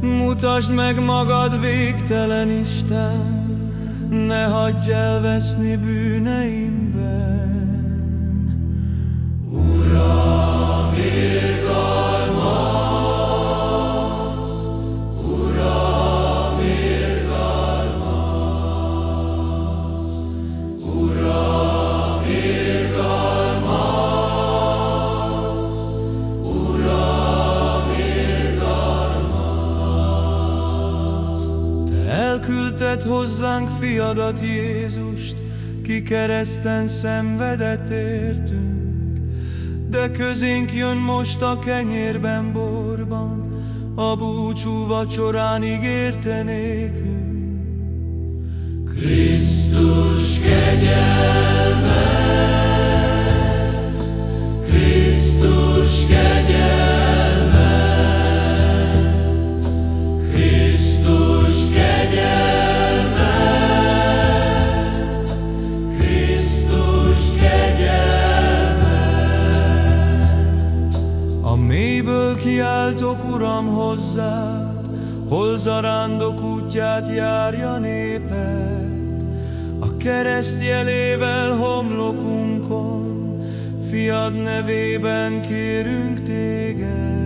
Mutasd meg magad, végtelen Isten, ne hagyj elveszni bűneimben. Te elküldted hozzánk fiadat Jézust, ki kereszten szenvedett értünk, de közénk jön most a kenyérben, borban, a búcsú vacsorán ígérte nékünk. Krisztus kegyelme, kiáltok, Uram, hozzád, hol zarándok útját járja néped, a kereszt jelével homlokunkon, fiad nevében kérünk téged.